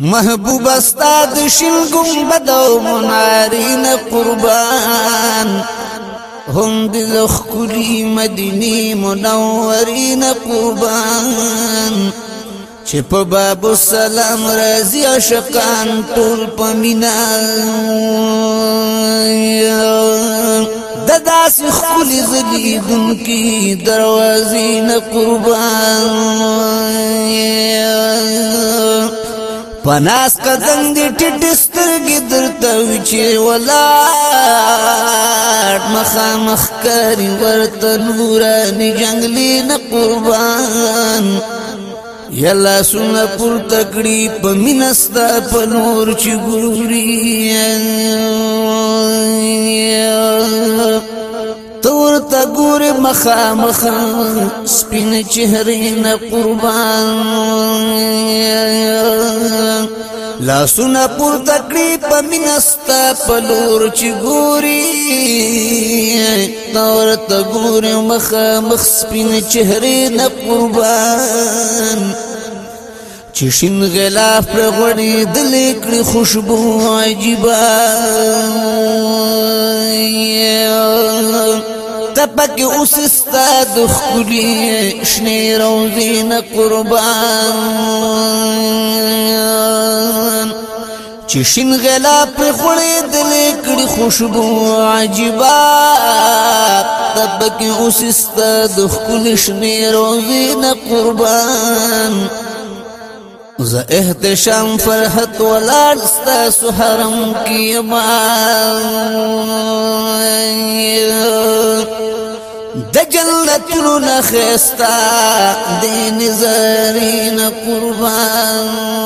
محبوب استاد شین گنبد او منارین قربان هم د لخکلی مدینی منورین قربان چې په باب سلام رازی عاشقان ټول پمینا د داسې خپل زلیدونکو دروازې نه قربان پناس قدن دی ټټ سترګې درته وچی ولاړ مخا مخکاری ورته نورانی جنگلی نه قربان یلا سونه پور تکړی په مینستا په نور چې ګوري تور تا ګور مخا مخا سپین چهره نه قربان لاسونه پورته کړی په مینستا په لور چې ګوري تور ته ګوري مخه مخ سپین چهره نه قربان چې شین غلاف پر غړي دلې کړی خوشبو عجيبه تپک اوس استاد خلی شنه روزین قربان چې شین غلا پر خړې دلې کړي خوشبو عجيبا تبک اوس است د خپل شنه روزي نه قربان ز احتشام فرحت ولار است سحرم کی ما د جنتونو نخستا د نظرین قربان